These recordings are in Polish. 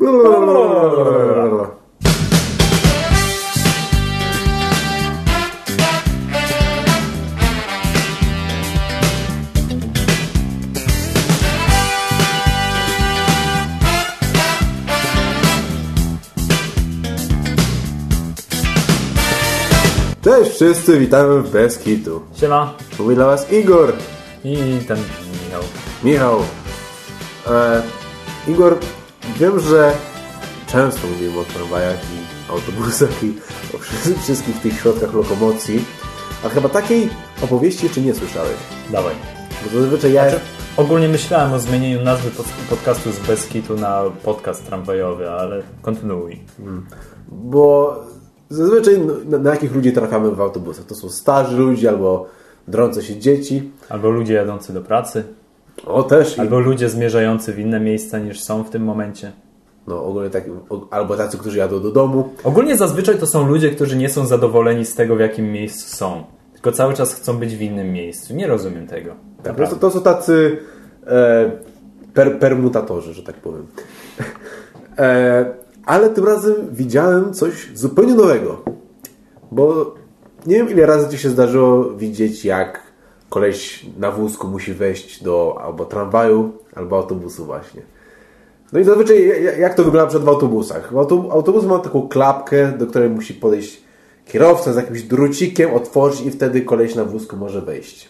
Cześć wszyscy, witamy w Beskitu. Siema. Mówi dla was Igor. I ten Michał. Michał. E, Igor, wiem, że często mówimy o tramwajach i autobusach i o wszy- wszystkich tych środkach lokomocji, a chyba takiej opowieści jeszcze nie słyszałeś. Dawaj. Bo zazwyczaj ja... Znaczy, ogólnie myślałem o zmienieniu nazwy pod, podcastu z Beskitu na podcast tramwajowy, ale kontynuuj. Bo zazwyczaj na, na jakich ludzi trafiamy w autobusach? To są starzy ludzie albo drące się dzieci. Albo ludzie jadący do pracy, O, też. I, albo ludzie zmierzający w inne miejsca niż są w tym momencie. no, ogólnie tak, albo tacy, którzy jadą do domu. Ogólnie zazwyczaj to są ludzie, którzy nie są zadowoleni z tego, w jakim miejscu są. Tylko cały czas chcą być w innym miejscu. Nie rozumiem tego. Tak, to, to są tacy e, per, permutatorzy, że tak powiem. E, ale tym razem widziałem coś zupełnie nowego. Bo nie wiem ile razy Ci się zdarzyło widzieć, jak koleś na wózku musi wejść do albo tramwaju, albo autobusu właśnie. No i zazwyczaj ja- jak to wygląda przed w autobusach? Auto- Autobus ma taką klapkę, do której musi podejść kierowca z jakimś drucikiem, otworzyć i wtedy koleś na wózku może wejść.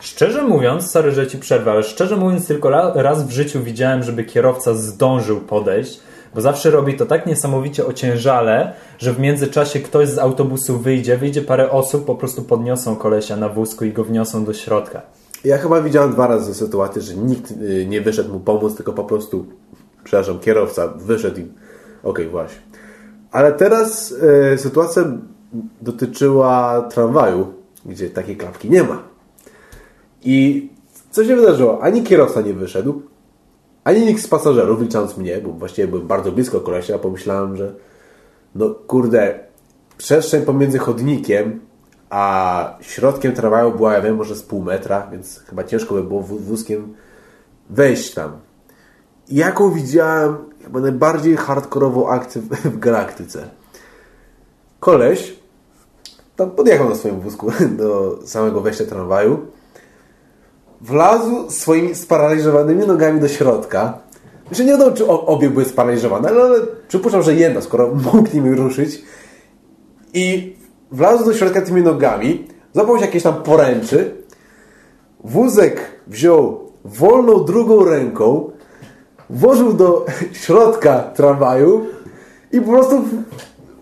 Szczerze mówiąc, sorry, że ci przerwę, ale szczerze mówiąc, tylko ra- raz w życiu widziałem, żeby kierowca zdążył podejść, bo zawsze robi to tak niesamowicie ociężale, że w międzyczasie ktoś z autobusu wyjdzie, wyjdzie parę osób, po prostu podniosą kolesia na wózku i go wniosą do środka. Ja chyba widziałem dwa razy sytuację, że nikt y, nie wyszedł mu pomóc, tylko po prostu, przepraszam, kierowca wyszedł i okej, właśnie. Ale teraz y, sytuacja dotyczyła tramwaju, gdzie takiej klapki nie ma. I co się wydarzyło? Ani kierowca nie wyszedł, ani nikt z pasażerów, licząc mnie, bo właściwie byłem bardzo blisko kolesia, pomyślałem, że no kurde, przestrzeń pomiędzy chodnikiem a środkiem tramwaju była, ja wiem, może z pół metra, więc chyba ciężko by było wó- wózkiem wejść tam. I jaką widziałem chyba najbardziej hardkorową akcję w galaktyce. Koleś tam podjechał na swoim wózku do samego wejścia tramwaju, wlazł swoimi sparaliżowanymi nogami do środka. Znaczy nie wiadomo, czy obie były sparaliżowane, ale, ale przypuszczam, że jedna, skoro mógł nimi ruszyć. I wlazł do środka tymi nogami, złapał się jakieś tam poręczy, wózek wziął wolną drugą ręką, włożył do środka tramwaju i po prostu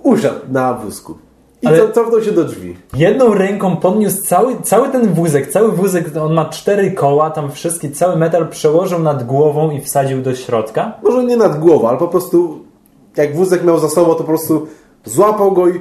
usiadł na wózku. I Ale- cofnął się do drzwi. Jedną ręką podniósł cały, cały ten wózek, cały wózek, on ma cztery koła, tam wszystkie, cały metal przełożył nad głową i wsadził do środka. Może nie nad głową, ale po prostu jak wózek miał za sobą, to po prostu złapał go i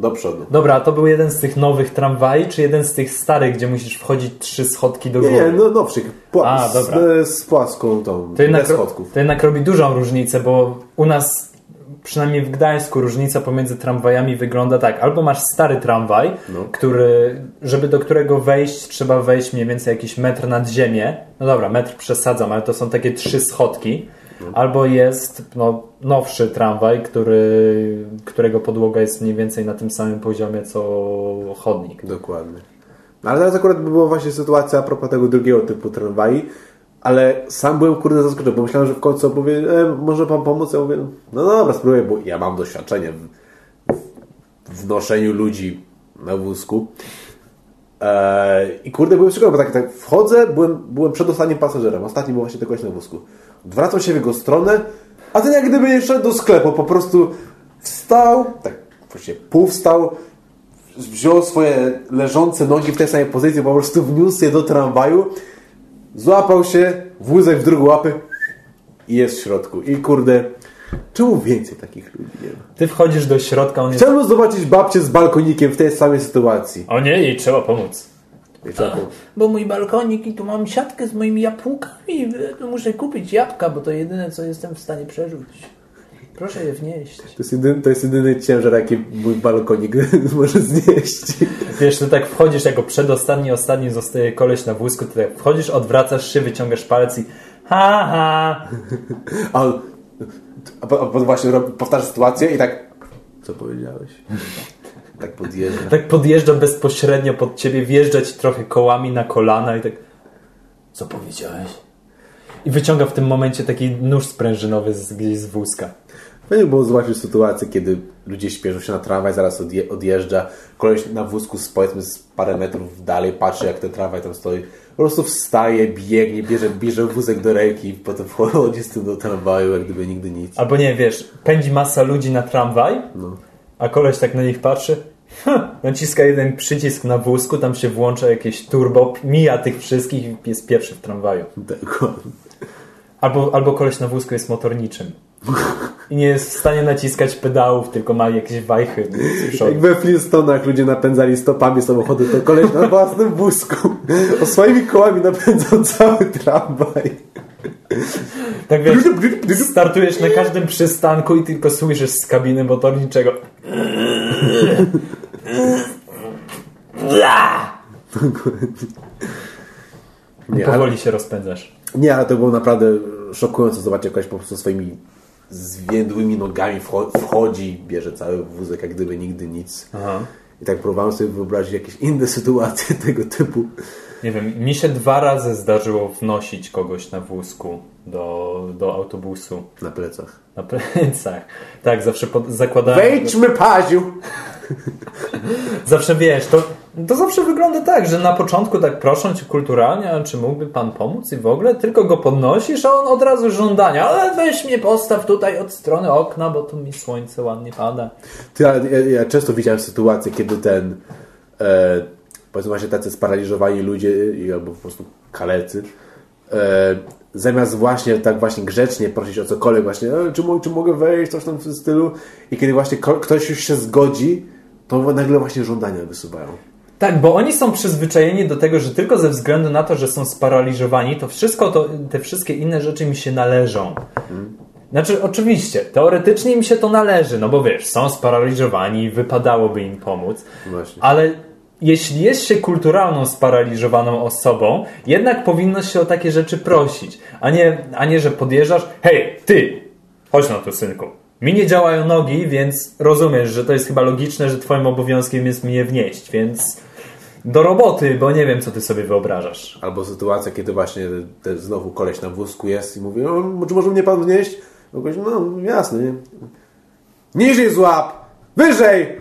do przodu. Dobra, a to był jeden z tych nowych tramwaj, czy jeden z tych starych, gdzie musisz wchodzić trzy schodki do Nie, góry? nie, no nowszych. Pła- A, dobra. Z, z płaską tą, To jednak, bez schodków. to jednak robi dużą różnicę, bo u nas, przynajmniej w Gdańsku, różnica pomiędzy tramwajami wygląda tak. Albo masz stary tramwaj, No. który, żeby do którego wejść, trzeba wejść mniej więcej jakiś metr nad ziemię. No dobra, metr przesadzam, ale to są takie trzy schodki. No. Albo jest no, nowszy tramwaj, który, którego podłoga jest mniej więcej na tym samym poziomie co chodnik. Dokładnie. No, ale teraz akurat by była właśnie sytuacja a propos tego drugiego typu tramwaj, ale sam byłem kurde zaskoczony, bo myślałem, że w końcu powie, e, może pan pomóc? Ja mówię, no dobra, spróbuję, bo ja mam doświadczenie w, w noszeniu ludzi na wózku. E, I kurde, byłem przekonany, bo tak, tak wchodzę, byłem, byłem przed ostatnim pasażerem, ostatni był właśnie tylko na wózku. Odwracam się w jego stronę, a ten jak gdyby jeszcze do sklepu, po prostu wstał, tak właściwie pół wstał, wziął swoje leżące nogi w tej samej pozycji, po prostu wniósł je do tramwaju, złapał się, wózek w drugą łapę i jest w środku. I kurde, czemu więcej takich ludzi nie ma? Ty wchodzisz do środka, on jest... Chciałbym zobaczyć babcię z balkonikiem w tej samej sytuacji. O nie, jej trzeba pomóc. Bo mój balkonik i tu mam siatkę z moimi jabłkami. Muszę kupić jabłka, bo to jedyne, co jestem w stanie przerzuć. Proszę je wnieść. To jest, jedyny, to jest jedyny ciężar, jaki mój balkonik może znieść. Wiesz, ty tak wchodzisz jako przedostatni, ostatni zostaje koleś na wózku, ty tak wchodzisz, odwracasz się, wyciągasz palec i ha, ha. A A a potem właśnie powtarza sytuację i tak... Co powiedziałeś? Tak podjeżdża. Tak podjeżdża bezpośrednio pod ciebie, wjeżdża ci trochę kołami na kolana i tak. Co powiedziałeś? I wyciąga w tym momencie taki nóż sprężynowy z, gdzieś z wózka. Fajnie było zobaczyć sytuację, kiedy ludzie śpieszą się na tramwaj, zaraz odje, odjeżdża, koleś na wózku z, powiedzmy z parę metrów dalej patrzy jak ten tramwaj tam stoi, po prostu wstaje, biegnie, bierze, bierze wózek do ręki, potem wchodzi z tym do tramwaju, jak gdyby nigdy nic. Albo nie, wiesz, pędzi masa ludzi na tramwaj, a koleś tak na nich patrzy, ha, naciska jeden przycisk na wózku, tam się włącza jakieś turbo, mija tych wszystkich i jest pierwszy w tramwaju. Dokładnie. Albo, albo koleś na wózku jest motorniczym. I nie jest w stanie naciskać pedałów, tylko ma jakieś wajchy. Jak we Flintstonach ludzie napędzali stopami samochody, to koleś na własnym wózku o swoimi kołami napędzał cały tramwaj. Tak wiesz, startujesz na każdym przystanku i tylko słyszysz z kabiny motorniczego. Nie, ale, Powoli się rozpędzasz. nie, ale to było naprawdę szokujące zobaczyć, jak koleś po prostu swoimi zwiędłymi nogami wcho- wchodzi, bierze cały wózek, jak gdyby nigdy nic. Aha. I tak próbowałem sobie wyobrazić jakieś inne sytuacje tego typu. Nie wiem, mi się dwa razy zdarzyło wnosić kogoś na wózku do, do autobusu. Na plecach. Na plecach. Tak, zawsze pod, zakładałem... Wejdźmy, Paziu! Zawsze wiesz, to, to zawsze wygląda tak, że na początku tak proszą cię kulturalnie, czy mógłby pan pomóc i w ogóle tylko go podnosisz, a on od razu żądania, ale weź mnie postaw tutaj od strony okna, bo tu mi słońce ładnie pada. Ale ja, ja często widziałem sytuację, kiedy ten e, powiedzmy właśnie tacy sparaliżowani ludzie albo po prostu kalecy e, zamiast właśnie tak właśnie grzecznie prosić o cokolwiek właśnie, e, czy, czy mogę wejść, coś tam w stylu i kiedy właśnie ktoś już się zgodzi, to nagle właśnie żądania wysuwają. Tak, bo oni są przyzwyczajeni do tego, że tylko ze względu na to, że są sparaliżowani, to wszystko, to, te wszystkie inne rzeczy mi się należą. Znaczy, oczywiście, teoretycznie im się to należy, no bo wiesz, są sparaliżowani, wypadałoby im pomóc, Właśnie. ale jeśli jest się kulturalną, sparaliżowaną osobą, jednak powinno się o takie rzeczy prosić, a nie, a nie że podjeżdżasz, hej, ty, chodź na to, synku. Mi nie działają nogi, więc rozumiesz, że to jest chyba logiczne, że twoim obowiązkiem jest mnie wnieść, więc do roboty, bo nie wiem, co ty sobie wyobrażasz. Albo sytuacja, kiedy właśnie znowu koleś na wózku jest i mówi, no, czy może mnie pan wnieść? No, gość, no jasne, nie? Niżej złap! Wyżej!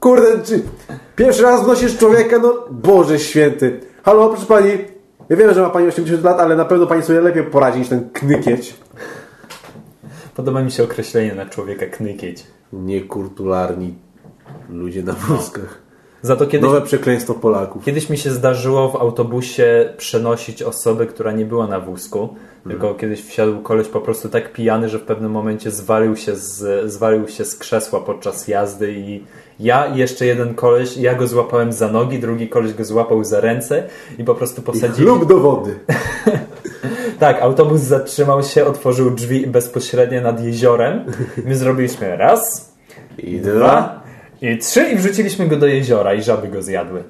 Kurde, czy pierwszy raz wnosisz człowieka, no Boże święty. Halo, proszę pani, ja wiem, że ma pani 80 lat, ale na pewno pani sobie lepiej poradzi niż ten knykieć. Podoba mi się określenie na człowieka knykieć. Niekulturalni ludzie na wózkach. Za to kiedyś, Nowe przekleństwo Polaków. kiedyś mi się zdarzyło w autobusie przenosić osobę, która nie była na wózku, tylko kiedyś wsiadł koleś po prostu tak pijany, że w pewnym momencie zwalił się z, zwalił się z krzesła podczas jazdy i ja i jeszcze jeden koleś, ja go złapałem za nogi, drugi koleś go złapał za ręce i po prostu I posadzili. chlub do wody. Tak, autobus zatrzymał się, otworzył drzwi bezpośrednio nad jeziorem. My zrobiliśmy raz, I dwa i trzy i wrzuciliśmy go do jeziora i żaby go zjadły.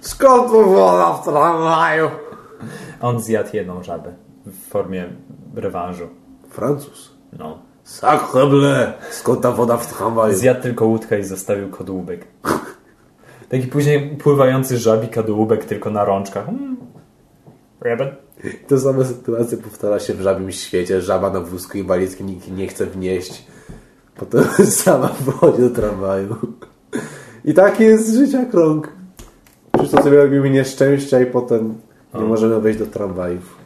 Skąd woda w tramwaju? On zjadł jedną żabę w formie rewanżu. Francuz. No. Sacre bleu! Skąd ta woda w tramwaju? Zjadł tylko łódkę i zostawił kadłubek. Taki później pływający żabi kadłubek tylko na rączkach. Mm. Rabbit. To same sytuacje powtarza się w żabim świecie. Żaba na wózku inwalidzkim nikt nie chce wnieść. Potem sama wchodzi do tramwaju. I taki jest życia krąg. Wszyscy sobie robimy nieszczęścia i potem nie możemy wejść do tramwajów.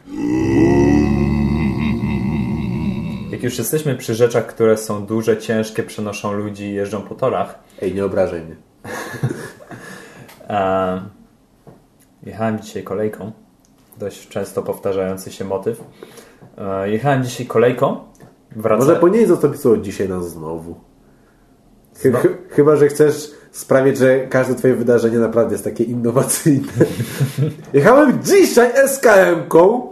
Jak już jesteśmy przy rzeczach, które są duże, ciężkie, przenoszą ludzi i jeżdżą po torach, Ej, nie obrażaj mnie. E, jechałem dzisiaj kolejką. Dość często powtarzający się motyw. E, jechałem dzisiaj kolejką. Wracałem. Może powinieneś zostawić od dzisiaj nas znowu. Chy- Zno- chy- Chyba, że chcesz sprawić, że każde twoje wydarzenie naprawdę jest takie innowacyjne. Jechałem dzisiaj SKM-ką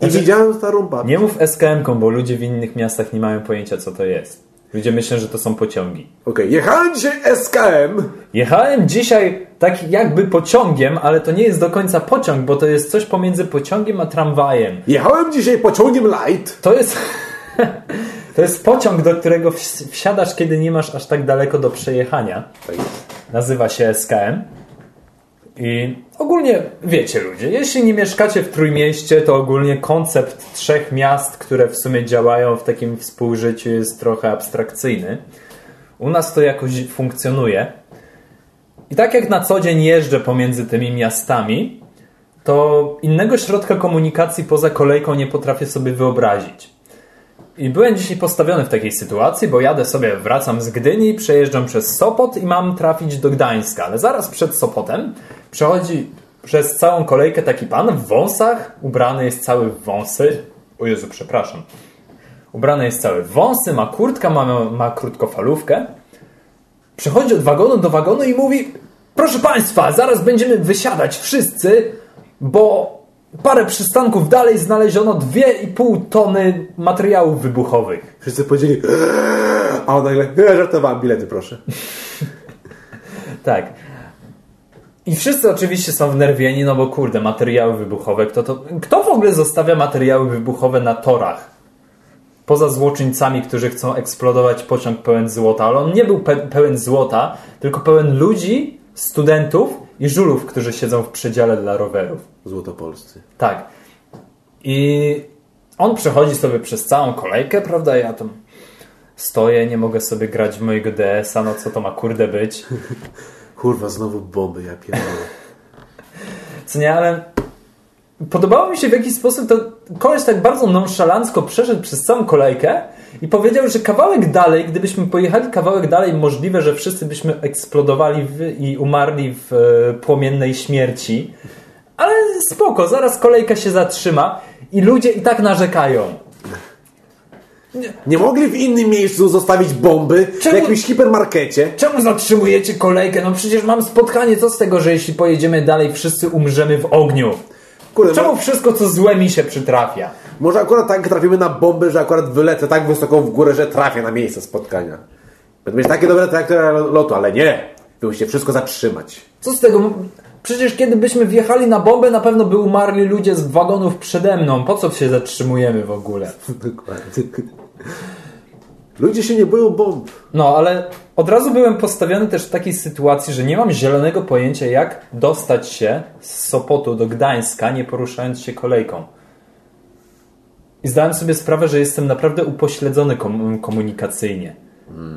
i Znaczy- widziałem starą babkę. Nie mów SKM-ką, bo ludzie w innych miastach nie mają pojęcia, co to jest. Ludzie myślą, że to są pociągi. Okej, jechałem dzisiaj SKM. Jechałem dzisiaj tak jakby pociągiem, ale to nie jest do końca pociąg, bo to jest coś pomiędzy pociągiem a tramwajem. Jechałem dzisiaj pociągiem light. To jest... To jest pociąg, do którego wsi- wsiadasz, kiedy nie masz aż tak daleko do przejechania. Tak. Nazywa się SKM. I ogólnie wiecie ludzie, jeśli nie mieszkacie w Trójmieście, to ogólnie koncept trzech miast, które w sumie działają w takim współżyciu jest trochę abstrakcyjny. U nas to jakoś funkcjonuje. I tak jak na co dzień jeżdżę pomiędzy tymi miastami, to innego środka komunikacji poza kolejką nie potrafię sobie wyobrazić. I byłem dzisiaj postawiony w takiej sytuacji, bo jadę sobie, wracam z Gdyni, przejeżdżam przez Sopot i mam trafić do Gdańska. Ale zaraz przed Sopotem przechodzi przez całą kolejkę taki pan w wąsach, ubrany jest cały w wąsy. O Jezu, przepraszam. Ubrany jest cały w wąsy, ma kurtkę, ma, ma krótkofalówkę. Przechodzi od wagonu do wagonu i mówi Proszę Państwa, zaraz będziemy wysiadać wszyscy, bo parę przystanków dalej znaleziono 2,5 tony materiałów wybuchowych. Wszyscy powiedzieli, "Eee", a on nagle, żartowałem, bilety proszę. Tak. I wszyscy oczywiście są wnerwieni, no bo kurde, materiały wybuchowe. Kto, to, kto w ogóle zostawia materiały wybuchowe na torach? Poza złoczyńcami, którzy chcą eksplodować pociąg pełen złota, ale on nie był pe pełen złota, tylko pełen ludzi, studentów i żulów, którzy siedzą w przedziale dla rowerów. Złotopolscy. Tak. I on przechodzi sobie przez całą kolejkę, prawda? Ja tam stoję, nie mogę sobie grać w mojego DS-a, no co to ma kurde być? Kurwa, znowu bomby, ja pierdolę. Co nie, ale podobało mi się w jakiś sposób, to koleś tak bardzo nonszalancko przeszedł przez całą kolejkę i powiedział, że kawałek dalej, gdybyśmy pojechali kawałek dalej, możliwe, że wszyscy byśmy eksplodowali w, i umarli w e, płomiennej śmierci. Ale spoko, zaraz kolejka się zatrzyma i ludzie i tak narzekają. Nie mogli w innym miejscu zostawić bomby Czemu- w jakimś hipermarkecie? Czemu zatrzymujecie kolejkę? No przecież mam spotkanie, co z tego, że jeśli pojedziemy dalej, wszyscy umrzemy w ogniu. Kurde, Czemu no, wszystko, co złe mi się przytrafia? Może akurat tak trafimy na bombę, że akurat wylecę tak wysoko w górę, że trafię na miejsce spotkania. Będę mieć takie dobre trajektoria lotu, ale nie. Wy musicie wszystko zatrzymać. Co z tego? Przecież kiedy byśmy wjechali na bombę, na pewno by umarli ludzie z wagonów przede mną. Po co się zatrzymujemy w ogóle? Dokładnie. Ludzie się nie boją bomb. No, ale od razu byłem postawiony też w takiej sytuacji, że nie mam zielonego pojęcia, jak dostać się z Sopotu do Gdańska, nie poruszając się kolejką. I zdałem sobie sprawę, że jestem naprawdę upośledzony kom komunikacyjnie.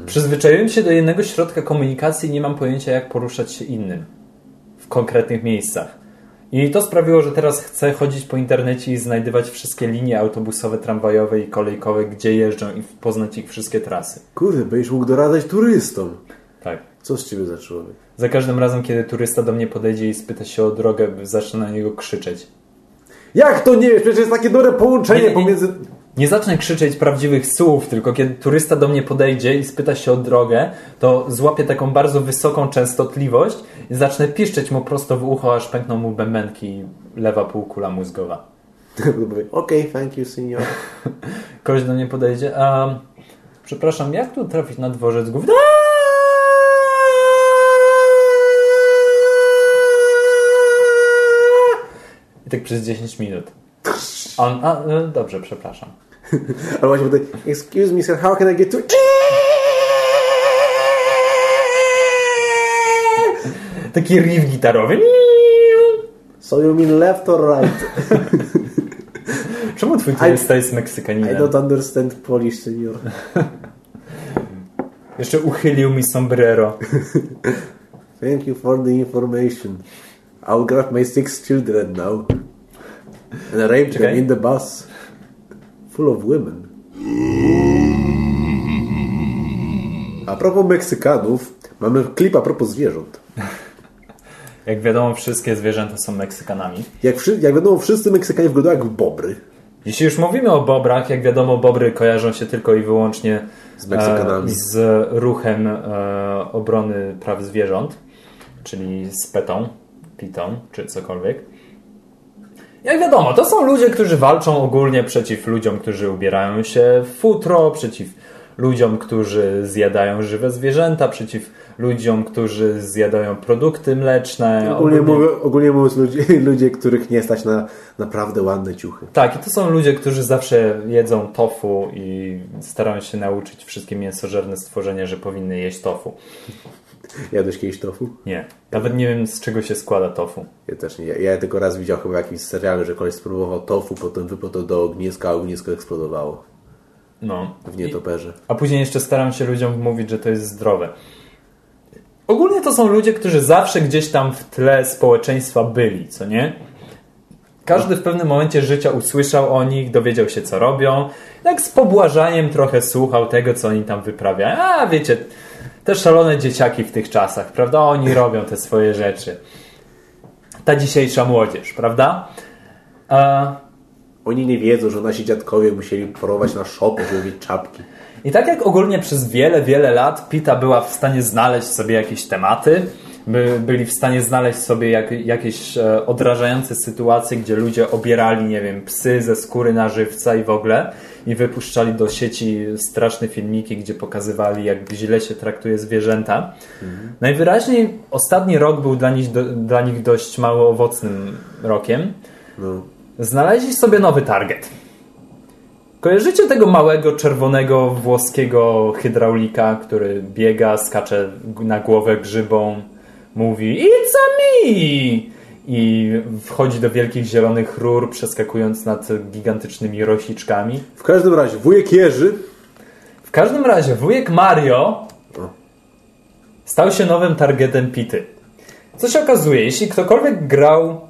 Przyzwyczaiłem się do jednego środka komunikacji i nie mam pojęcia, jak poruszać się innym w konkretnych miejscach. I to sprawiło, że teraz chcę chodzić po internecie i znajdywać wszystkie linie autobusowe, tramwajowe i kolejkowe, gdzie jeżdżą i poznać ich wszystkie trasy. Kurde, będziesz mógł doradzać turystom. Tak. Co z ciebie za człowiek? Za każdym razem, kiedy turysta do mnie podejdzie i spyta się o drogę, zacznę na niego krzyczeć. Jak to nie wiesz? Przecież jest takie dobre połączenie Nie, nie, nie. pomiędzy... Nie zacznę krzyczeć prawdziwych słów, tylko kiedy turysta do mnie podejdzie i spyta się o drogę, to złapię taką bardzo wysoką częstotliwość i zacznę piszczeć mu prosto w ucho, aż pękną mu bębenki lewa półkula mózgowa. Okej, thank you, senior. Koleś do mnie podejdzie, a przepraszam, jak tu trafić na dworzec główny? Tak przez 10 minut. On, a, no, dobrze, przepraszam. Ale właśnie tutaj, excuse me sir, how can I get to... Taki riff gitarowy. So you mean left or right? Czemu twój turysta jest I Meksykaninem? don't understand Polish, senior. Jeszcze uchylił mi sombrero. Thank you for the information. I'll grab my six children now. And rape them in the bus. Full of women. A propos Meksykanów, mamy klip a propos zwierząt. Jak wiadomo, wszystkie zwierzęta są Meksykanami. Jak, jak wiadomo, wszyscy Meksykanie wyglądają jak bobry. Jeśli już mówimy o bobrach, jak wiadomo, bobry kojarzą się tylko i wyłącznie Z Meksykanami. e, z ruchem e, obrony praw zwierząt, czyli z petą, czy cokolwiek. Jak wiadomo, to są ludzie, którzy walczą ogólnie przeciw ludziom, którzy ubierają się w futro, przeciw ludziom, którzy zjadają żywe zwierzęta, przeciw ludziom, którzy zjadają produkty mleczne. Ogólnie, ogólnie... Ogólnie mówiąc, ludzie, ludzie, których nie stać na naprawdę ładne ciuchy. Tak, i to są ludzie, którzy zawsze jedzą tofu i starają się nauczyć wszystkie mięsożerne stworzenia, że powinny jeść tofu. Jadłeś kiedyś tofu? Nie. Nawet nie wiem, z czego się składa tofu. Ja też nie. Ja tylko raz widział chyba w jakimś serialu, że koleś spróbował tofu, potem wypłynął do ogniska, a ognisko eksplodowało. No. W nietoperze. A później jeszcze staram się ludziom mówić, że to jest zdrowe. Ogólnie to są ludzie, którzy zawsze gdzieś tam w tle społeczeństwa byli, co nie? Każdy w pewnym momencie życia usłyszał o nich, dowiedział się, co robią. Tak z pobłażaniem trochę słuchał tego, co oni tam wyprawiają. A wiecie, te szalone dzieciaki w tych czasach, prawda? Oni robią te swoje rzeczy. Ta dzisiejsza młodzież, prawda? A... Oni nie wiedzą, że nasi dziadkowie musieli porować na szopę, żeby mieć czapki. I tak jak ogólnie przez wiele, wiele lat Pita była w stanie znaleźć sobie jakieś tematy, by, byli w stanie znaleźć sobie jak, jakieś e, odrażające sytuacje, gdzie ludzie obierali, nie wiem, psy ze skóry na żywca i w ogóle i wypuszczali do sieci straszne filmiki, gdzie pokazywali, jak źle się traktuje zwierzęta. Mhm. Najwyraźniej ostatni rok był dla nich, do, dla nich dość mało owocnym rokiem. No. Znaleźli sobie nowy target. Kojarzycie tego małego, czerwonego, włoskiego hydraulika, który biega, skacze na głowę grzybą, mówi It's a me! i wchodzi do wielkich zielonych rur, przeskakując nad gigantycznymi rosiczkami. W każdym razie, wujek Jerzy. W każdym razie, wujek Mario stał się nowym targetem Pity. Co się okazuje, jeśli ktokolwiek grał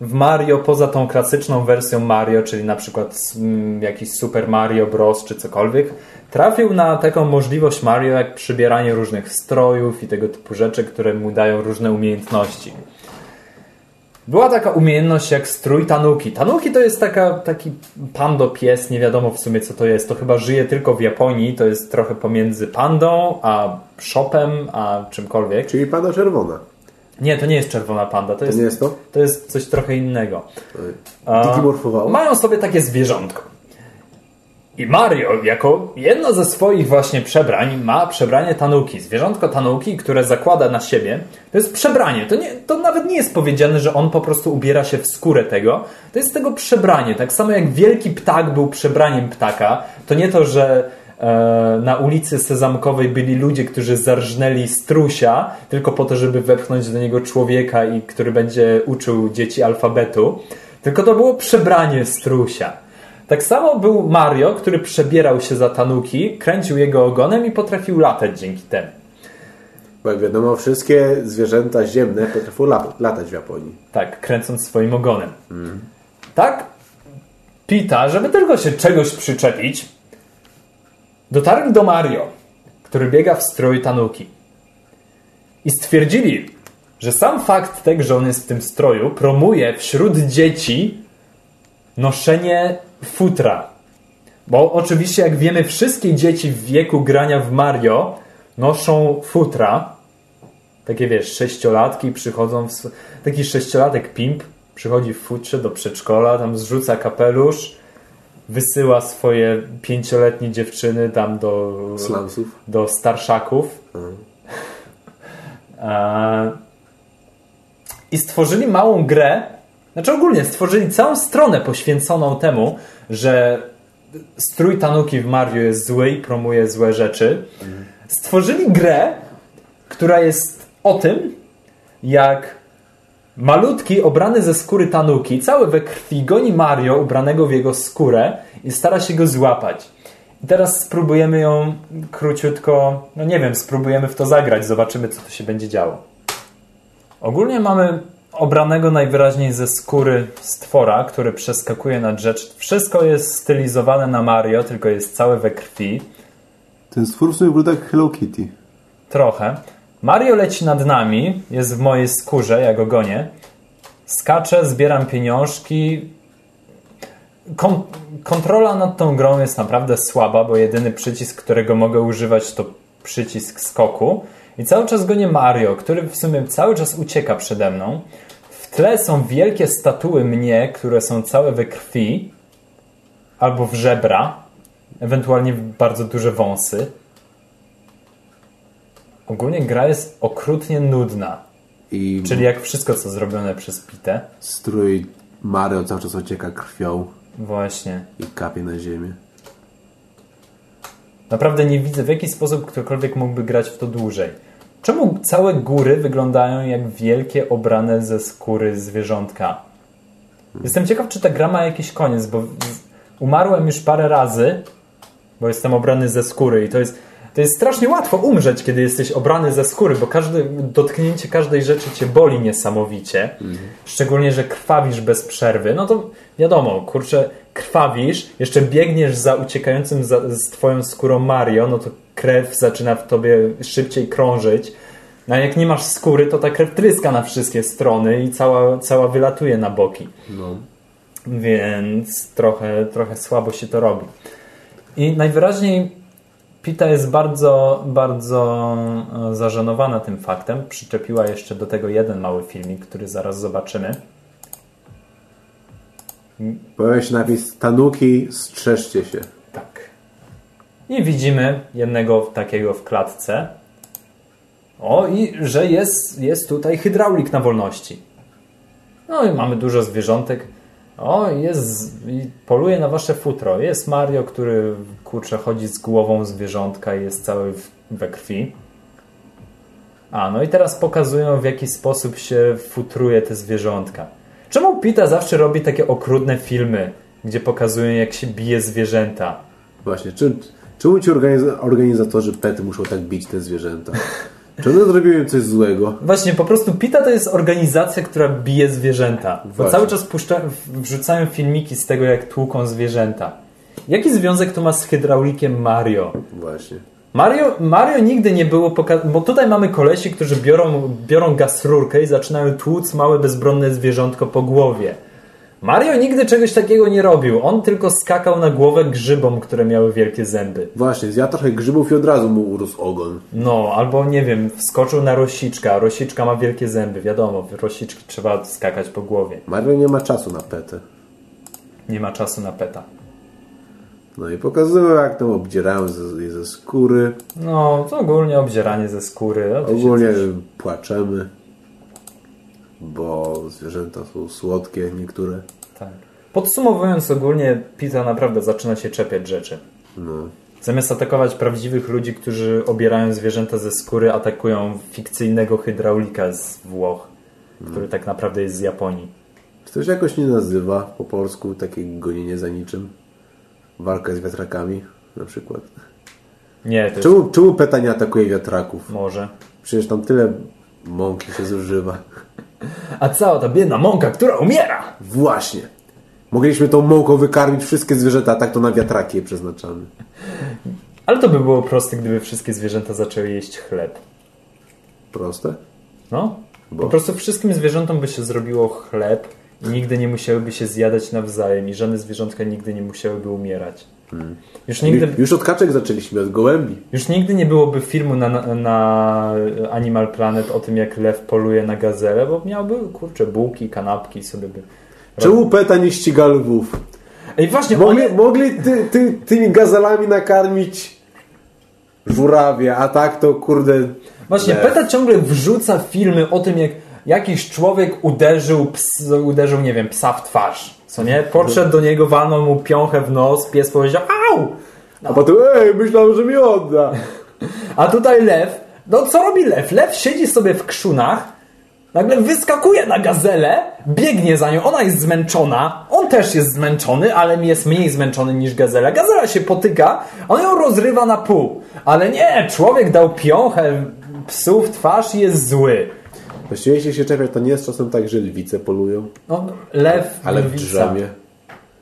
w Mario poza tą klasyczną wersją Mario, czyli na przykład mm, jakiś Super Mario Bros. czy cokolwiek, trafił na taką możliwość Mario jak przybieranie różnych strojów i tego typu rzeczy, które mu dają różne umiejętności. Była taka umiejętność jak strój tanuki. Tanuki to jest taka, taki pando pies, nie wiadomo w sumie co to jest. To chyba żyje tylko w Japonii, to jest trochę pomiędzy pandą, a shopem, a czymkolwiek. Czyli panda czerwona. Nie, to nie jest czerwona panda. To, to jest, nie jest to? To jest coś trochę innego. Digimorfowało? Mają sobie takie zwierzątko. I Mario, jako jedno ze swoich właśnie przebrań, ma przebranie tanuki. Zwierzątko tanuki, które zakłada na siebie, to jest przebranie. To, nie, to nawet nie jest powiedziane, że on po prostu ubiera się w skórę tego. To jest tego przebranie. Tak samo jak wielki ptak był przebraniem ptaka, to nie to, że na ulicy Sezamkowej byli ludzie, którzy zarżnęli strusia, tylko po to, żeby wepchnąć do niego człowieka, i który będzie uczył dzieci alfabetu. Tylko to było przebranie strusia. Tak samo był Mario, który przebierał się za tanuki, kręcił jego ogonem i potrafił latać dzięki temu. Bo jak wiadomo, wszystkie zwierzęta ziemne potrafią latać w Japonii. Tak, kręcąc swoim ogonem. Mm. Tak, Pita, żeby tylko się czegoś przyczepić, dotarli do Mario, który biega w strój tanuki. I stwierdzili, że sam fakt tego, że on jest w tym stroju, promuje wśród dzieci noszenie futra. Bo oczywiście, jak wiemy, wszystkie dzieci w wieku grania w Mario noszą futra. Takie wiesz, sześciolatki przychodzą w... Taki sześciolatek pimp przychodzi w futrze do przedszkola, tam zrzuca kapelusz, wysyła swoje pięcioletnie dziewczyny tam do... Slumsów. Do starszaków. Mhm. I stworzyli małą grę, znaczy ogólnie stworzyli całą stronę poświęconą temu, że strój Tanuki w Mario jest zły i promuje złe rzeczy. Stworzyli grę, która jest o tym, jak malutki obrany ze skóry Tanuki, cały we krwi, goni Mario ubranego w jego skórę i stara się go złapać. I teraz spróbujemy ją króciutko, no nie wiem, spróbujemy w to zagrać, zobaczymy co tu się będzie działo. Ogólnie mamy obranego najwyraźniej ze skóry stwora, który przeskakuje nad rzecz. Wszystko jest stylizowane na Mario, tylko jest całe we krwi. Ten stwór w sumie wygląda jak Hello Kitty. Trochę. Mario leci nad nami, jest w mojej skórze, ja go gonię. Skaczę, zbieram pieniążki. Kon kontrola nad tą grą jest naprawdę słaba, bo jedyny przycisk, którego mogę używać to przycisk skoku. I cały czas gonię Mario, który w sumie cały czas ucieka przede mną. W tle są wielkie statuły mnie, które są całe we krwi albo w żebra. ewentualnie bardzo duże wąsy. Ogólnie gra jest okrutnie nudna. I Czyli jak wszystko, co zrobione przez Pitę. strój Mario cały czas ocieka krwią Właśnie. i kapie na ziemię. Naprawdę nie widzę, w jaki sposób ktokolwiek mógłby grać w to dłużej. Czemu całe góry wyglądają jak wielkie obrane ze skóry zwierzątka? Jestem ciekaw, czy ta gra ma jakiś koniec, bo umarłem już parę razy, bo jestem obrany ze skóry i to jest, to jest strasznie łatwo umrzeć, kiedy jesteś obrany ze skóry, bo każde, dotknięcie każdej rzeczy cię boli niesamowicie. Szczególnie, że krwawisz bez przerwy. No to wiadomo, kurczę, krwawisz, jeszcze biegniesz za uciekającym za, z twoją skórą Mario, no to krew zaczyna w tobie szybciej krążyć. No a jak nie masz skóry, to ta krew tryska na wszystkie strony i cała, cała wylatuje na boki. No. Więc trochę, trochę słabo się to robi. I najwyraźniej Pita jest bardzo, bardzo e, zażenowana tym faktem. Przyczepiła jeszcze do tego jeden mały filmik, który zaraz zobaczymy. Pojawia się napis Tanuki, strzeżcie się. Tak. I widzimy jednego takiego w klatce. O, i że jest, jest tutaj hydraulik na wolności. No i mamy dużo zwierzątek. O, jest, i poluje na wasze futro. Jest Mario, który kurczę chodzi z głową zwierzątka i jest cały w, we krwi. A, no i teraz pokazują w jaki sposób się futruje te zwierzątka. Czemu Pita zawsze robi takie okrutne filmy, gdzie pokazują jak się bije zwierzęta? Właśnie, czy, czemu ci organiz- organizatorzy PET muszą tak bić te zwierzęta? Czy one zrobiły coś złego? Właśnie, po prostu PITA to jest organizacja, która bije zwierzęta. Bo cały czas puszcza, wrzucają filmiki z tego, jak tłuką zwierzęta. Jaki związek to ma z hydraulikiem Mario? Właśnie. Mario, Mario nigdy nie było pokazane, bo tutaj mamy kolesi, którzy biorą, biorą gaz rurkę i zaczynają tłuc małe bezbronne zwierzątko po głowie. Mario nigdy czegoś takiego nie robił. On tylko skakał na głowę grzybom, które miały wielkie zęby. Właśnie, zjadł trochę grzybów i od razu mu urósł ogon. No, albo nie wiem, wskoczył na rosiczka, rosiczka ma wielkie zęby. Wiadomo, rosiczki trzeba skakać po głowie. Mario nie ma czasu na PET. Nie ma czasu na peta. No i pokazują, jak tam obdzierają ze, ze skóry. No, to ogólnie obzieranie ze skóry. Ogólnie płaczemy, bo zwierzęta są słodkie niektóre. Tak. Podsumowując ogólnie, Pita naprawdę zaczyna się czepiać rzeczy. No. Zamiast atakować prawdziwych ludzi, którzy obierają zwierzęta ze skóry, atakują fikcyjnego hydraulika z Włoch, który tak naprawdę jest z Japonii. Czy to się jakoś nie nazywa po polsku takie gonienie za niczym? Walka z wiatrakami na przykład. Nie, to jest Czemu, czemu PETA nie atakuje wiatraków? może. Przecież tam tyle mąki się zużywa. A cała ta biedna mąka, która umiera! Właśnie. Mogliśmy tą mąką wykarmić wszystkie zwierzęta, a tak to na wiatraki je przeznaczamy. Ale to by było proste, gdyby wszystkie zwierzęta zaczęły jeść chleb. Proste? No, Bo? po prostu wszystkim zwierzętom by się zrobiło chleb i nigdy nie musiałyby się zjadać nawzajem i żadne zwierzątka nigdy nie musiałyby umierać. Już, nigdy, Już od kaczek zaczęliśmy, od gołębi. już nigdy nie byłoby filmu na, na, na Animal Planet o tym, jak lew poluje na gazelę, bo miałby, kurczę, bułki, kanapki sobie by... Czemu PETA nie ściga lwów? Ej, właśnie, Mogli, mogli ty, ty, tymi gazelami nakarmić żurawie, a tak to kurde... Właśnie, lew. PETA ciągle wrzuca filmy o tym, jak jakiś człowiek uderzył, ps, uderzył, nie wiem, psa w twarz. Co nie? Podszedł do niego, walnął mu piąchę w nos, pies powiedział au! A potem, ej, myślałem, że mi odda. A tutaj lew, no co robi lew? Lew siedzi sobie w krzunach, nagle wyskakuje na gazelę, biegnie za nią, ona jest zmęczona, on też jest zmęczony, ale jest mniej zmęczony niż gazela. Gazela się potyka, on ją rozrywa na pół. Ale nie, człowiek dał piąchę psu w twarz i jest zły. Właściwie jeśli się czepiać, to nie jest czasem tak, że lwice polują, No, lew, ale w drzemie.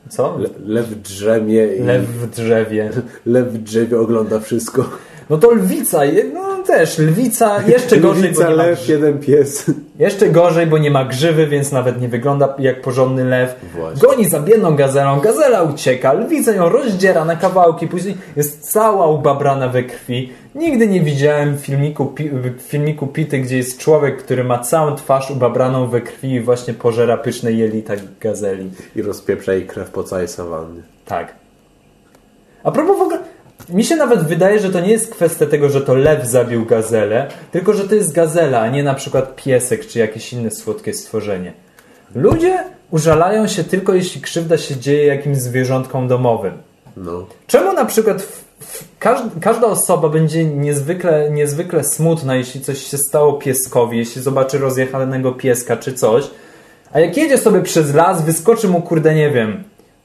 Co? Le, lew drzemie i Lew w drzewie. lew w drzewie ogląda wszystko. No to lwica, no też, lwica jeszcze gorzej, bo Lwica, nie ma lew, jeden pies. Jeszcze gorzej, bo nie ma grzywy, więc nawet nie wygląda jak porządny lew. Właśnie. Goni za biedną gazelą, gazela ucieka, lwica ją rozdziera na kawałki, później jest cała ubabrana we krwi. Nigdy nie widziałem filmiku, filmiku Pity, gdzie jest człowiek, który ma całą twarz ubabraną we krwi i właśnie pożera pyszne jelita gazeli. I rozpieprza jej krew po całej sawannie. Tak. A propos w ogóle, mi się nawet wydaje, że to nie jest kwestia tego, że to lew zabił gazelę, tylko że to jest gazela, a nie na przykład piesek czy jakieś inne słodkie stworzenie. Ludzie użalają się tylko jeśli krzywda się dzieje jakimś zwierzątkom domowym. No. Czemu na przykład w, w, każda, każda osoba będzie niezwykle, niezwykle smutna, jeśli coś się stało pieskowi, jeśli zobaczy rozjechanego pieska czy coś, a jak jedzie sobie przez las, wyskoczy mu, kurde, nie wiem,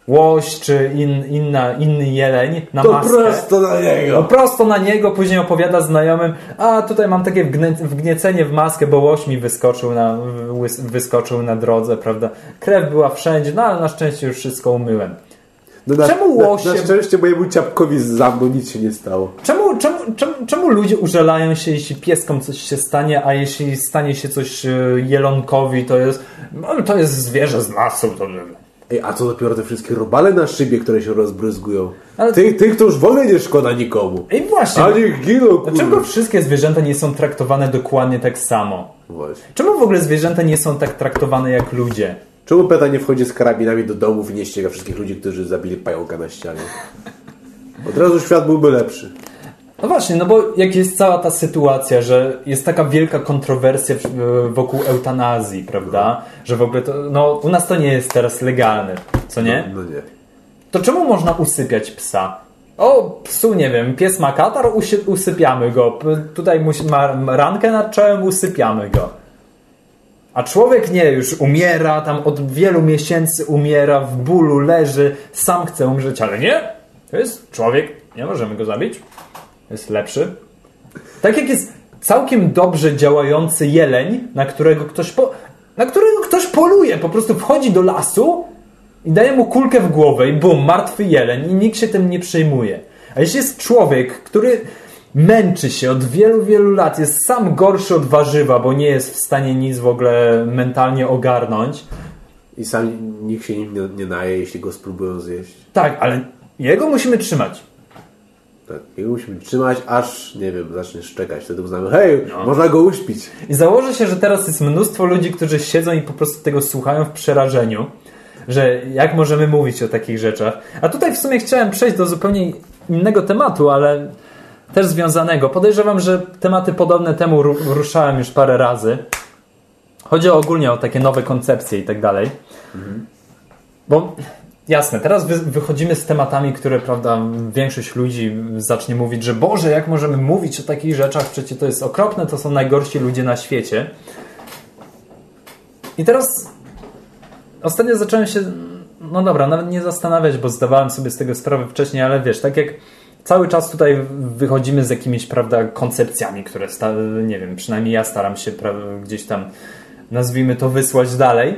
łoś czy in, inna, inny jeleń na To maskę. prosto na No niego. prosto na niego, później opowiada znajomym, a tutaj mam takie wgnie, wgniecenie w maskę, bo łoś mi wyskoczył na, wys- wyskoczył na drodze, prawda? Krew była wszędzie, no ale na szczęście już wszystko umyłem. No na, Czemu łosie- Na, na szczęście mojemu ciapkowi mną nic się nie stało. Czemu, czemu, czemu, czemu ludzie użalają się, jeśli pieskom coś się stanie, a jeśli stanie się coś e, jelonkowi, to jest, no, to jest zwierzę z lasu. To... Ej, a co dopiero te wszystkie robale na szybie, które się rozbryzgują? Ale- Tych, tych to już w ogóle nie szkoda nikomu. I właśnie, A niech giną, dlaczego kurwa. wszystkie zwierzęta nie są traktowane dokładnie tak samo? Właśnie. Czemu w ogóle zwierzęta nie są tak traktowane jak ludzie? Czemu Peta nie wchodzi z karabinami do domów i nie ściga wszystkich ludzi, którzy zabili pająka na ścianie? Od razu świat byłby lepszy. No właśnie, no bo jak jest cała ta sytuacja, że jest taka wielka kontrowersja wokół eutanazji, prawda? Że w ogóle to, no u nas to nie jest teraz legalne, co nie? No nie. To czemu można usypiać psa? O, psu nie wiem, pies ma katar, usypiamy go. Tutaj ma rankę nad czołem, usypiamy go. A człowiek nie, już umiera, tam od wielu miesięcy umiera, w bólu leży, sam chce umrzeć, ale nie. To jest człowiek, nie możemy go zabić. Jest lepszy. Tak jak jest całkiem dobrze działający jeleń, na którego ktoś po, na którego ktoś poluje, po prostu wchodzi do lasu i daje mu kulkę w głowę i bum, martwy jeleń i nikt się tym nie przejmuje. A jeśli jest człowiek, który męczy się od wielu, wielu lat, jest sam gorszy od warzywa, bo nie jest w stanie nic w ogóle mentalnie ogarnąć, I sam nikt się nim nie, nie naje, jeśli go spróbują zjeść. tak, ale jego musimy trzymać. Tak. I musimy trzymać, aż, nie wiem, zacznie szczekać. Wtedy uznamy, hej, No. można go uśpić. I założę się, że teraz jest mnóstwo ludzi, którzy siedzą i po prostu tego słuchają w przerażeniu, że jak możemy mówić o takich rzeczach. A tutaj w sumie chciałem przejść do zupełnie innego tematu, ale też związanego. Podejrzewam, że tematy podobne temu ru- ruszałem już parę razy. Chodzi ogólnie o takie nowe koncepcje i tak dalej. Bo jasne, teraz wy, wychodzimy z tematami, które, prawda, większość ludzi zacznie mówić, że Boże, jak możemy mówić o takich rzeczach? Przecież to jest okropne, to są najgorsi ludzie na świecie. I teraz ostatnio zacząłem się, no dobra, nawet nie zastanawiać, bo zdawałem sobie z tego sprawę wcześniej, ale wiesz, tak jak cały czas tutaj wychodzimy z jakimiś, prawda, koncepcjami, które, nie wiem, przynajmniej ja staram się gdzieś tam, nazwijmy to, wysłać dalej.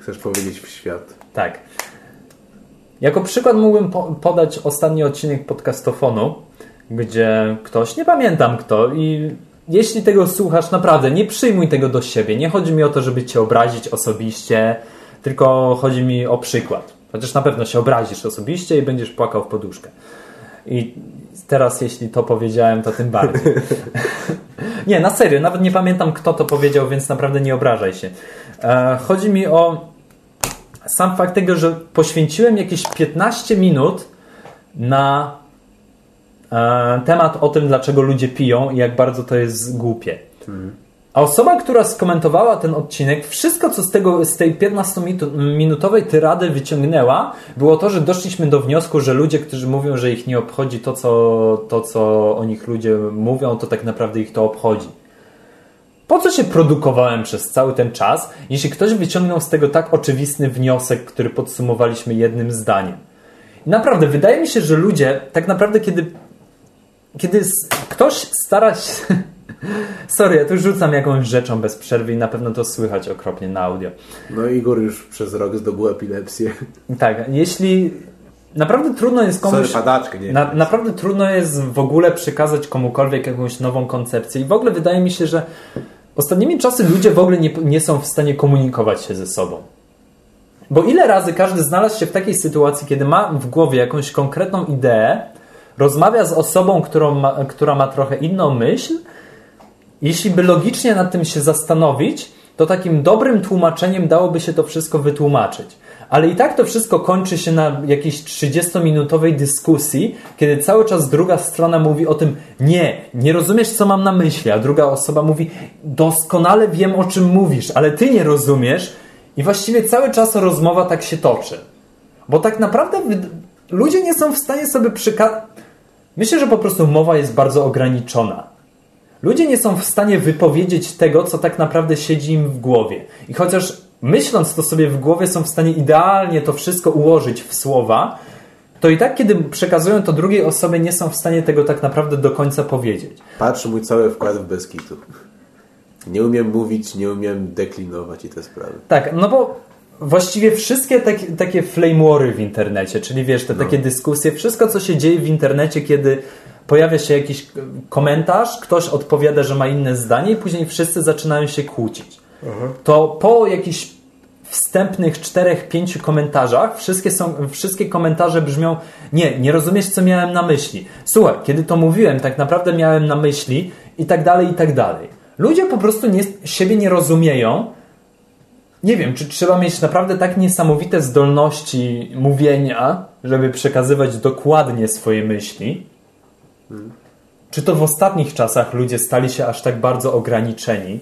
Chcesz powiedzieć w świat. Tak. Jako przykład mógłbym po podać ostatni odcinek podcastofonu, gdzie ktoś, nie pamiętam kto, i jeśli tego słuchasz, naprawdę nie przyjmuj tego do siebie. Nie chodzi mi o to, żeby cię obrazić osobiście, tylko chodzi mi o przykład. Chociaż na pewno się obrazisz osobiście i będziesz płakał w poduszkę. I teraz, jeśli to powiedziałem, to tym bardziej. nie, na serio, nawet nie pamiętam, kto to powiedział, więc naprawdę nie obrażaj się. E, chodzi mi o sam fakt tego, że poświęciłem jakieś 15 minut na e, temat o tym, dlaczego ludzie piją i jak bardzo to jest głupie. A osoba, która skomentowała ten odcinek, wszystko co z, tego, z tej 15-minutowej tyrady wyciągnęła, było to, że doszliśmy do wniosku, że ludzie, którzy mówią, że ich nie obchodzi to, co, to, co o nich ludzie mówią, to tak naprawdę ich to obchodzi. Po co się produkowałem przez cały ten czas, jeśli ktoś wyciągnął z tego tak oczywisty wniosek, który podsumowaliśmy jednym zdaniem? I naprawdę, wydaje mi się, że ludzie, tak naprawdę, kiedy, kiedy ktoś stara się. Sorry, ja tu rzucam jakąś rzeczą bez przerwy i na pewno to słychać okropnie na audio. No Igor już przez rok zdobył epilepsję. Tak, jeśli. Naprawdę trudno jest komuś. Sorry, padaczkę, nie? Na, naprawdę trudno jest w ogóle przekazać komukolwiek jakąś nową koncepcję. I w ogóle wydaje mi się, że ostatnimi czasy ludzie w ogóle nie, nie są w stanie komunikować się ze sobą. Bo ile razy każdy znalazł się w takiej sytuacji, kiedy ma w głowie jakąś konkretną ideę, rozmawia z osobą, ma, która ma trochę inną myśl, jeśli by logicznie nad tym się zastanowić, to takim dobrym tłumaczeniem dałoby się to wszystko wytłumaczyć. Ale i tak to wszystko kończy się na jakiejś 30-minutowej dyskusji, kiedy cały czas druga strona mówi o tym, nie, nie rozumiesz, co mam na myśli, a druga osoba mówi, doskonale wiem, o czym mówisz, ale ty nie rozumiesz i właściwie cały czas rozmowa tak się toczy. Bo tak naprawdę ludzie nie są w stanie sobie przekazać. Myślę, że po prostu mowa jest bardzo ograniczona. Ludzie nie są w stanie wypowiedzieć tego, co tak naprawdę siedzi im w głowie. I chociaż myśląc to sobie w głowie, są w stanie idealnie to wszystko ułożyć w słowa, to i tak, kiedy przekazują to drugiej osobie, nie są w stanie tego tak naprawdę do końca powiedzieć. Patrz mój cały wkład w Beskitu. Nie umiem mówić, nie umiem deklinować i te sprawy. Tak, no bo właściwie wszystkie takie, takie flame wary w internecie, czyli wiesz, te no. takie dyskusje, wszystko co się dzieje w internecie, kiedy pojawia się jakiś komentarz, ktoś odpowiada, że ma inne zdanie i później wszyscy zaczynają się kłócić. To po jakichś wstępnych czterech, pięciu komentarzach wszystkie, są, wszystkie komentarze brzmią nie, nie rozumiesz co miałem na myśli. Słuchaj, kiedy to mówiłem, tak naprawdę miałem na myśli i tak dalej, i tak dalej. Ludzie po prostu nie, siebie nie rozumieją. Nie wiem, czy trzeba mieć naprawdę tak niesamowite zdolności mówienia, żeby przekazywać dokładnie swoje myśli. Hmm. Czy to w ostatnich czasach ludzie stali się aż tak bardzo ograniczeni?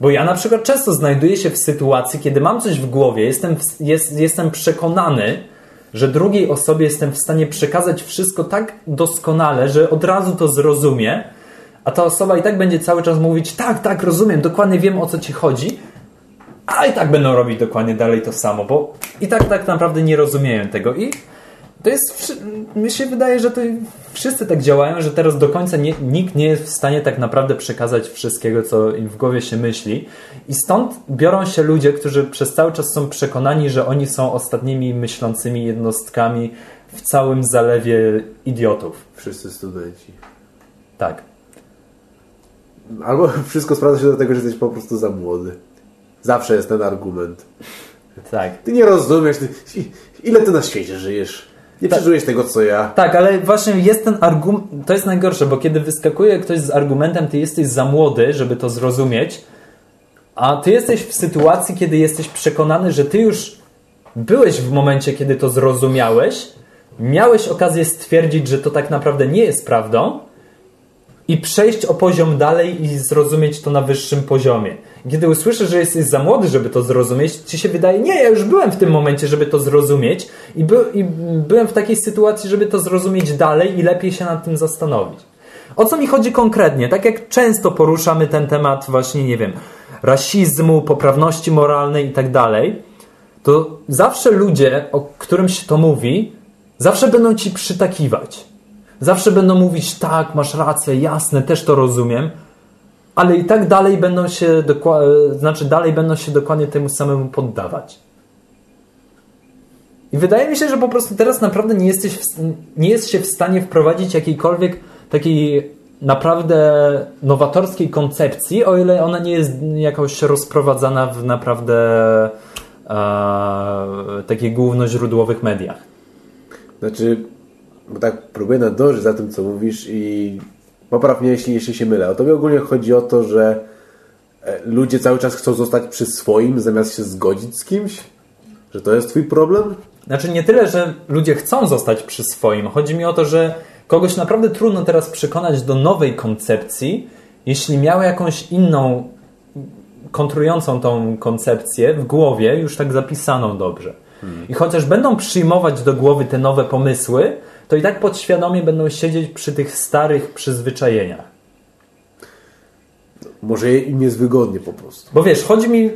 Bo ja na przykład często znajduję się w sytuacji, kiedy mam coś w głowie, jestem, jest, jestem przekonany, że drugiej osobie jestem w stanie przekazać wszystko tak doskonale, że od razu to zrozumie, a ta osoba i tak będzie cały czas mówić: Tak, tak, rozumiem, dokładnie wiem o co ci chodzi, a i tak będą robić dokładnie dalej to samo, bo i tak tak naprawdę nie rozumieją tego. I to jest, mi się wydaje, że to wszyscy tak działają, że teraz do końca nie, nikt nie jest w stanie tak naprawdę przekazać wszystkiego, co im w głowie się myśli. I stąd biorą się ludzie, którzy przez cały czas są przekonani, że oni są ostatnimi myślącymi jednostkami w całym zalewie idiotów. Wszyscy studenci. Tak. Albo wszystko sprawdza się do tego, że jesteś po prostu za młody. Zawsze jest ten argument. Tak. Ty nie rozumiesz. Ty, ile ty na świecie żyjesz? Nie tak. przeżyłeś tego, co ja. Tak, ale właśnie jest ten argument, to jest najgorsze, bo kiedy wyskakuje ktoś z argumentem, ty jesteś za młody, żeby to zrozumieć, a ty jesteś w sytuacji, kiedy jesteś przekonany, że ty już byłeś w momencie, kiedy to zrozumiałeś, miałeś okazję stwierdzić, że to tak naprawdę nie jest prawdą, i przejść o poziom dalej i zrozumieć to na wyższym poziomie. Kiedy usłyszysz, że jesteś za młody, żeby to zrozumieć, ci się wydaje, nie, ja już byłem w tym momencie, żeby to zrozumieć i, by, i byłem w takiej sytuacji, żeby to zrozumieć dalej i lepiej się nad tym zastanowić. O co mi chodzi konkretnie? Tak jak często poruszamy ten temat właśnie, nie wiem, rasizmu, poprawności moralnej i tak dalej, to zawsze ludzie, o którym się to mówi, zawsze będą ci przytakiwać. Zawsze będą mówić, tak, masz rację, jasne, też to rozumiem, ale i tak dalej będą się, znaczy dalej będą się dokładnie temu samemu poddawać. I wydaje mi się, że po prostu teraz naprawdę nie, jesteś w, nie jest się w stanie wprowadzić jakiejkolwiek takiej naprawdę nowatorskiej koncepcji, o ile ona nie jest jakoś rozprowadzana w naprawdę e, takich głównoźródłowych mediach. Znaczy, bo tak próbuję nadążyć za tym, co mówisz i popraw mnie, jeśli, jeśli się mylę. O tobie ogólnie chodzi o to, że e, ludzie cały czas chcą zostać przy swoim, zamiast się zgodzić z kimś? Że to jest twój problem? Znaczy nie tyle, że ludzie chcą zostać przy swoim. Chodzi mi o to, że kogoś naprawdę trudno teraz przekonać do nowej koncepcji, jeśli miał jakąś inną, kontrującą tą koncepcję w głowie, już tak zapisaną dobrze. Hmm. I chociaż będą przyjmować do głowy te nowe pomysły, to i tak podświadomie będą siedzieć przy tych starych przyzwyczajeniach. Może im jest wygodnie po prostu. Bo wiesz, chodzi mi.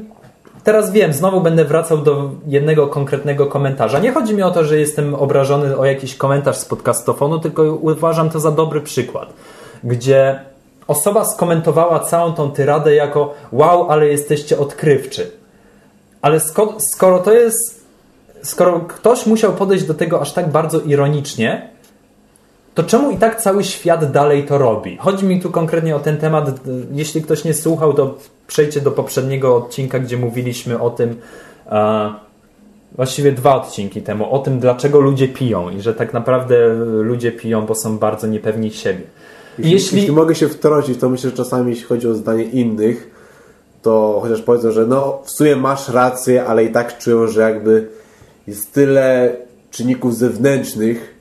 Teraz wiem, znowu będę wracał do jednego konkretnego komentarza. Nie chodzi mi o to, że jestem obrażony o jakiś komentarz z podcastofonu, tylko uważam to za dobry przykład, gdzie osoba skomentowała całą tą tyradę jako wow, ale jesteście odkrywczy. Ale skoro, skoro to jest skoro ktoś musiał podejść do tego aż tak bardzo ironicznie, to czemu i tak cały świat dalej to robi? Chodzi mi tu konkretnie o ten temat. Jeśli ktoś nie słuchał, to przejdźcie do poprzedniego odcinka, gdzie mówiliśmy o tym, właściwie dwa odcinki temu, o tym, dlaczego ludzie piją i że tak naprawdę ludzie piją, bo są bardzo niepewni siebie. Jeśli, jeśli... jeśli mogę się wtrącić, to myślę, że czasami jeśli chodzi o zdanie innych, to chociaż powiedzą, że no w sumie masz rację, ale i tak czują, że jakby jest tyle czynników zewnętrznych,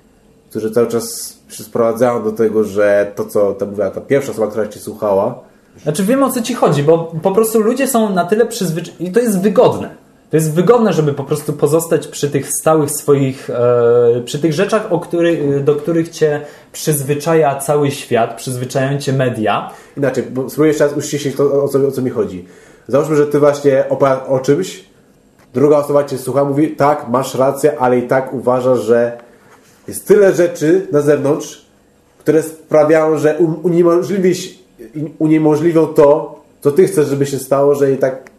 które cały czas się sprowadzają do tego, że to, co ta, mówiła, ta pierwsza osoba, która cię słuchała, Znaczy wiem o co ci chodzi, bo po prostu ludzie są na tyle przyzwyczajeni i to jest wygodne. To jest wygodne, żeby po prostu pozostać przy tych stałych swoich, e, przy tych rzeczach, o który, do których cię przyzwyczaja cały świat, przyzwyczajają cię media. Inaczej, bo spróbuję jeszcze raz uściślić to, o co, o co mi chodzi. Załóżmy, że ty właśnie opowiadasz o czymś, druga osoba cię słucha, mówi, tak, masz rację, ale i tak uważasz, że jest tyle rzeczy na zewnątrz, które sprawiają, że uniemożliwią to, co ty chcesz, żeby się stało, że i tak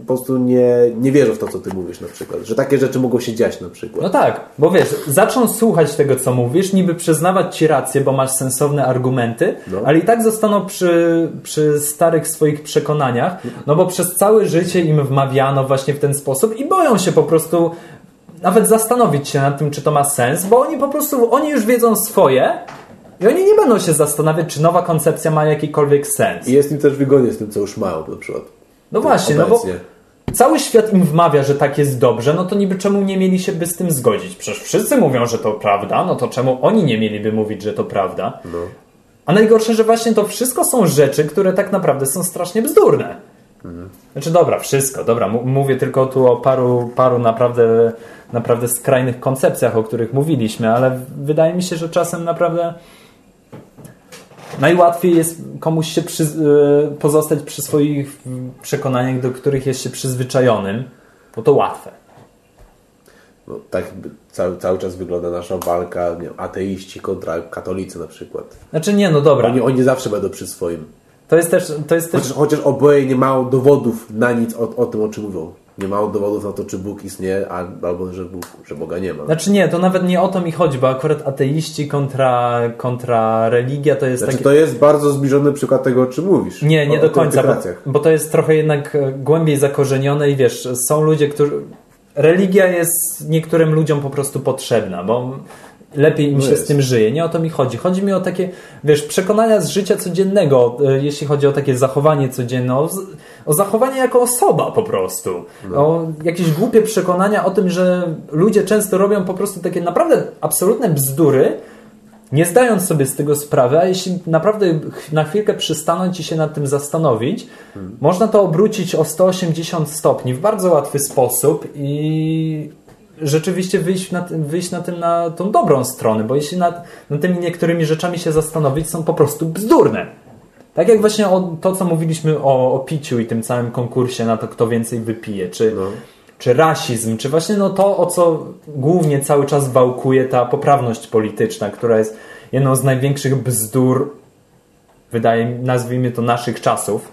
po prostu nie, nie wierzą w to, co ty mówisz na przykład. Że takie rzeczy mogą się dziać na przykład. No tak, bo wiesz, zaczną słuchać tego, co mówisz, niby przyznawać ci rację, bo masz sensowne argumenty, No. ale i tak zostaną przy, przy starych swoich przekonaniach, no bo przez całe życie im wmawiano właśnie w ten sposób i boją się po prostu nawet zastanowić się nad tym, czy to ma sens, bo oni po prostu, oni już wiedzą swoje i oni nie będą się zastanawiać, czy nowa koncepcja ma jakikolwiek sens. I jest im też wygodnie z tym, co już mają na przykład. No właśnie, no bo Obecnie. cały świat im wmawia, że tak jest dobrze, no to niby czemu nie mieli się by z tym zgodzić? Przecież wszyscy mówią, że to prawda, no to czemu oni nie mieliby mówić, że to prawda? No. A najgorsze, że właśnie to wszystko są rzeczy, które tak naprawdę są strasznie bzdurne. Znaczy dobra, wszystko, dobra, mówię tylko tu o paru, paru naprawdę, naprawdę skrajnych koncepcjach, o których mówiliśmy, ale wydaje mi się, że czasem naprawdę najłatwiej jest komuś się przy, y, pozostać przy swoich przekonaniach, do których jest się przyzwyczajonym, bo to łatwe. No, tak cały, cały czas wygląda nasza walka nie ateiści kontra katolicy na przykład. Znaczy nie, no dobra, Oni, oni zawsze będą przy swoim. to jest też, to jest też Chociaż, chociaż oboje nie mają dowodów na nic o, o tym, o czym mówią. Nie mają dowodów na to, czy Bóg istnieje, albo że, Bóg, że Boga nie ma. Znaczy nie, to nawet nie o to mi chodzi, bo akurat ateiści kontra, kontra religia to jest Znaczy, takie... to jest bardzo zbliżony przykład tego, o czym mówisz. Nie, nie o, do końca, bo, bo to jest trochę jednak e, głębiej zakorzenione i wiesz, są ludzie, którzy... Religia jest niektórym ludziom po prostu potrzebna, bo lepiej im No się jest. z tym żyje. Nie o to mi chodzi. Chodzi mi o takie, wiesz, przekonania z życia codziennego, e, jeśli chodzi o takie zachowanie codzienne, o, zachowanie jako osoba po prostu. No. O jakieś głupie przekonania o tym, że ludzie często robią po prostu takie naprawdę absolutne bzdury, nie zdając sobie z tego sprawy, a jeśli naprawdę na chwilkę przystanąć i się nad tym zastanowić, można to obrócić o 180 stopni w bardzo łatwy sposób i rzeczywiście wyjść na, wyjść na tym na tą dobrą stronę, bo jeśli nad, nad tymi niektórymi rzeczami się zastanowić, są po prostu bzdurne. Tak jak właśnie o, to, co mówiliśmy o, o piciu i tym całym konkursie na to, kto więcej wypije, czy, No. czy rasizm, czy właśnie no to, o co głównie cały czas wałkuje ta poprawność polityczna, która jest jedną z największych bzdur, wydaje mi, nazwijmy to naszych czasów.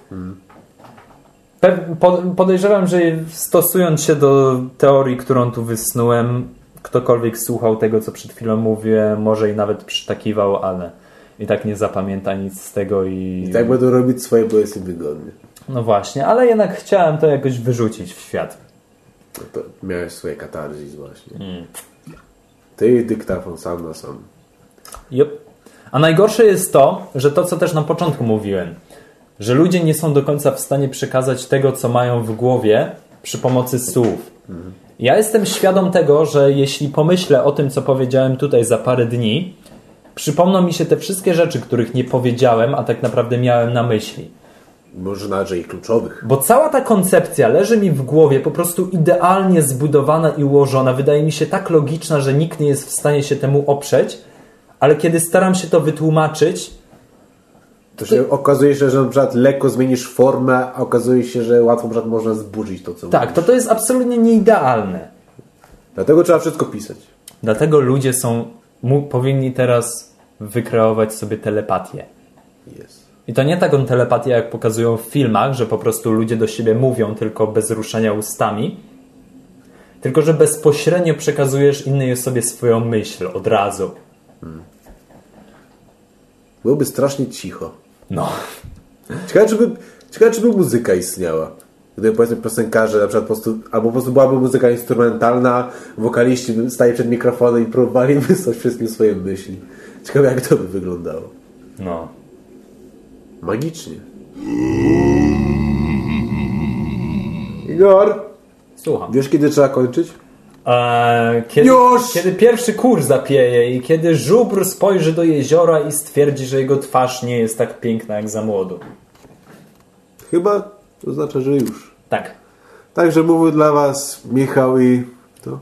Po- podejrzewam, że stosując się do teorii, którą tu wysnułem, ktokolwiek słuchał tego, co przed chwilą mówię, może i nawet przytakiwał, ale i tak nie zapamięta nic z tego i... I tak będą robić swoje, bo jest im wygodnie. No właśnie, ale jednak chciałem to jakoś wyrzucić w świat. No to miałeś swoje katarzis właśnie. Mm. Ty i dyktafon sam na sam. Yep. A najgorsze jest to, że to, co też na początku mówiłem, że ludzie nie są do końca w stanie przekazać tego, co mają w głowie przy pomocy słów. Ja jestem świadom tego, że jeśli pomyślę o tym, co powiedziałem tutaj za parę dni, przypomną mi się te wszystkie rzeczy, których nie powiedziałem, a tak naprawdę miałem na myśli. Może nawet, że i kluczowych. Bo cała ta koncepcja leży mi w głowie, po prostu idealnie zbudowana i ułożona. Wydaje mi się tak logiczna, że nikt nie jest w stanie się temu oprzeć, ale kiedy staram się to wytłumaczyć, To się okazuje się, że na przykład lekko zmienisz formę, a okazuje się, że łatwo na przykład można zburzyć to, co tak, mówisz. to to jest absolutnie nieidealne. Dlatego trzeba wszystko pisać. Dlatego ludzie są, mu, powinni teraz wykreować sobie telepatię. Jest. I to nie taką telepatię, jak pokazują w filmach, że po prostu ludzie do siebie mówią tylko bez ruszania ustami, tylko że bezpośrednio przekazujesz innej osobie swoją myśl od razu. Byłoby strasznie cicho. No. Ciekawe, czy by, ciekawe, czy by muzyka istniała. Gdyby powiedzmy piosenkarze, na przykład po prostu, albo po prostu byłaby muzyka instrumentalna, wokaliści by stali przed mikrofonem i próbowali wysłać wszystkim swoje myśli. Ciekawe, jak to by wyglądało. No. Magicznie. Igor, Słucham. wiesz kiedy trzeba kończyć? E, kiedy, Już! kiedy pierwszy kur zapieje i kiedy żubr spojrzy do jeziora i stwierdzi, że jego twarz nie jest tak piękna jak za młodu. Chyba to znaczy, że już. Tak. Także mówił dla Was Michał i to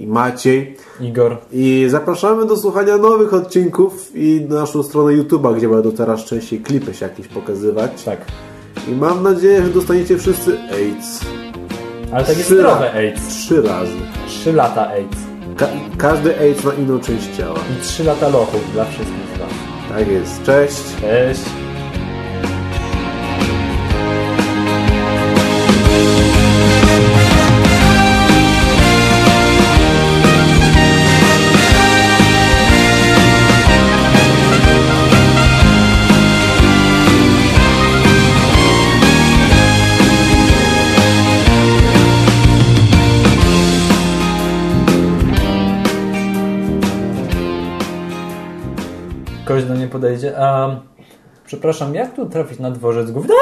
i Maciej. Igor. I zapraszamy do słuchania nowych odcinków i na naszą stronę YouTube'a, gdzie będą teraz częściej klipy się jakieś pokazywać. Tak. I mam nadzieję, że dostaniecie wszyscy AIDS. Ale takie Trzy zdrowe AIDS. Trzy razy. Trzy lata AIDS. Ka każdy AIDS ma inną część ciała. I trzy lata lochów dla wszystkich z Was. Tak jest. Cześć. Cześć. Podejdzie. A, przepraszam, jak tu trafić na dworzec główny?